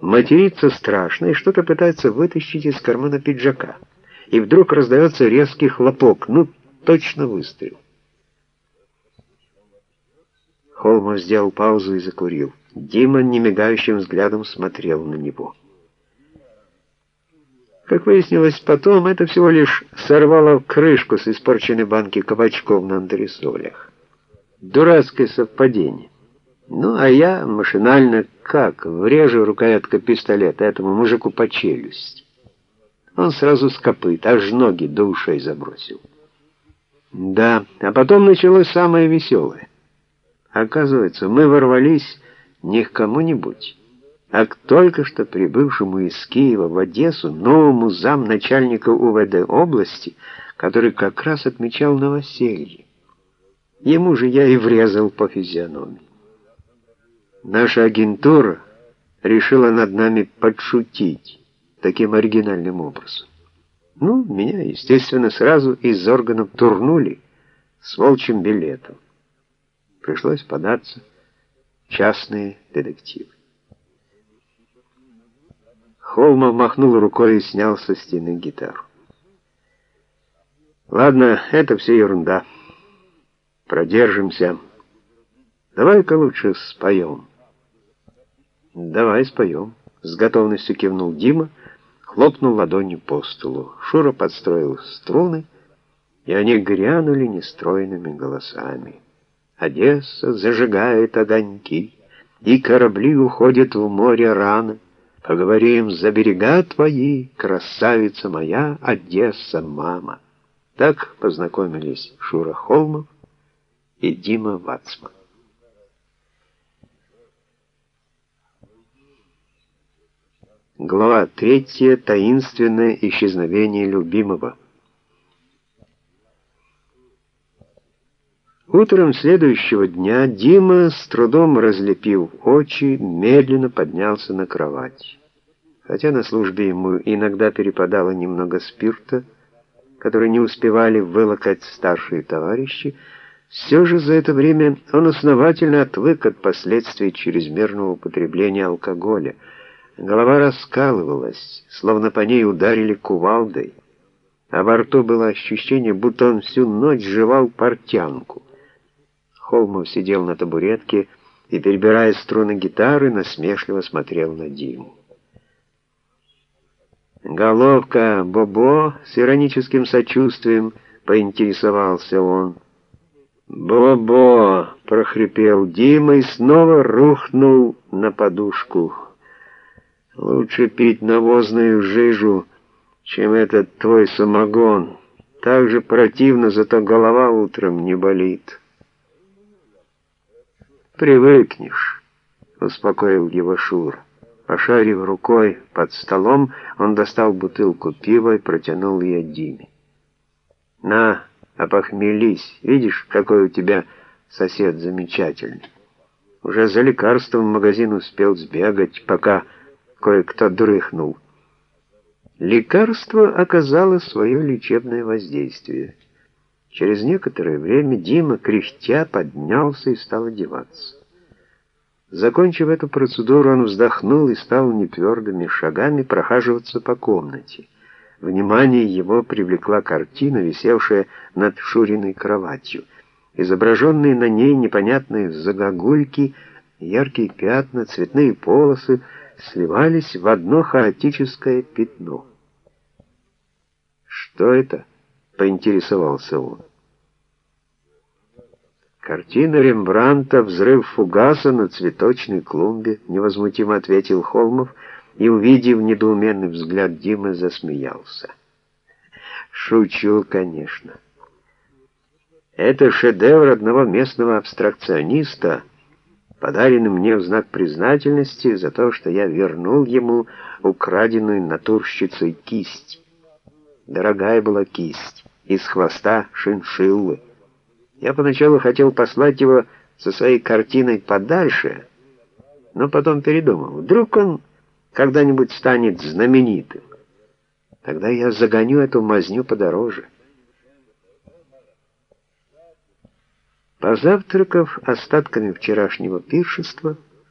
Матерится страшно и что-то пытается вытащить из кармана пиджака. И вдруг раздается резкий хлопок. Ну, точно выстрел. Холмов сделал паузу и закурил. Дима немигающим взглядом смотрел на него. Как выяснилось потом, это всего лишь сорвало крышку с испорченной банки кабачков на антресолях. Дурацкое совпадение. Ну, а я машинально как врежу рукояткой пистолета этому мужику по челюсть. Он сразу с копыт, аж ноги до ушей забросил. Да, а потом началось самое веселое. Оказывается, мы ворвались не к кому-нибудь, а к только что прибывшему из Киева в Одессу новому замначальника УВД области, который как раз отмечал новоселье. Ему же я и врезал по физиономии. Наша агентура решила над нами подшутить таким оригинальным образом. Ну, меня, естественно, сразу из органов турнули с волчьим билетом. Пришлось податься в частные детективы. Холмов махнул рукой и снял со стены гитару. Ладно, это все ерунда. Продержимся. Давай-ка лучше споем. Давай споем. С готовностью кивнул Дима, хлопнул ладонью по столу. Шура подстроил струны, и они грянули нестройными голосами. Одесса зажигает огоньки, и корабли уходят в море рано. Поговорим за берега твои, красавица моя, Одесса, мама. Так познакомились Шура Холмов и Дима Вацман. Глава третья. Таинственное исчезновение любимого. Утром следующего дня Дима, с трудом разлепив очи, медленно поднялся на кровать. Хотя на службе ему иногда перепадало немного спирта, который не успевали вылокать старшие товарищи, все же за это время он основательно отвык от последствий чрезмерного употребления алкоголя. Голова раскалывалась, словно по ней ударили кувалдой, а во рту было ощущение, будто он всю ночь жевал портянку. Холмов сидел на табуретке и, перебирая струны гитары, насмешливо смотрел на Диму. «Головка Бобо!» — с ироническим сочувствием поинтересовался он. «Бобо!» — прохрипел Дима и снова рухнул на подушку. «Лучше пить навозную жижу, чем этот твой самогон. Так же противно, зато голова утром не болит». «Привыкнешь», — успокоил его Шур. Пошарив рукой под столом, он достал бутылку пива и протянул ее Диме. «На, опохмелись. Видишь, какой у тебя сосед замечательный. Уже за лекарством в магазин успел сбегать, пока кое-кто дрыхнул». Лекарство оказало свое лечебное воздействие. Через некоторое время Дима, кряхтя, поднялся и стал одеваться. Закончив эту процедуру, он вздохнул и стал нетвердыми шагами прохаживаться по комнате. Внимание его привлекла картина, висевшая над Шуриной кроватью. Изображенные на ней непонятные загогульки, яркие пятна, цветные полосы сливались в одно хаотическое пятно. «Что это?» — поинтересовался он. «Картина Рембранта «Взрыв фугаса на цветочной клумбе», — невозмутимо ответил Холмов и, увидев недоуменный взгляд Димы, засмеялся. «Шучу, конечно. Это шедевр одного местного абстракциониста, подаренный мне в знак признательности за то, что я вернул ему украденную натурщицей кисть. Дорогая была кисть, из хвоста шиншиллы. Я поначалу хотел послать его со своей картиной подальше, но потом передумал. Вдруг он когда-нибудь станет знаменитым. Тогда я загоню эту мазню подороже. Позавтракав остатками вчерашнего пиршества,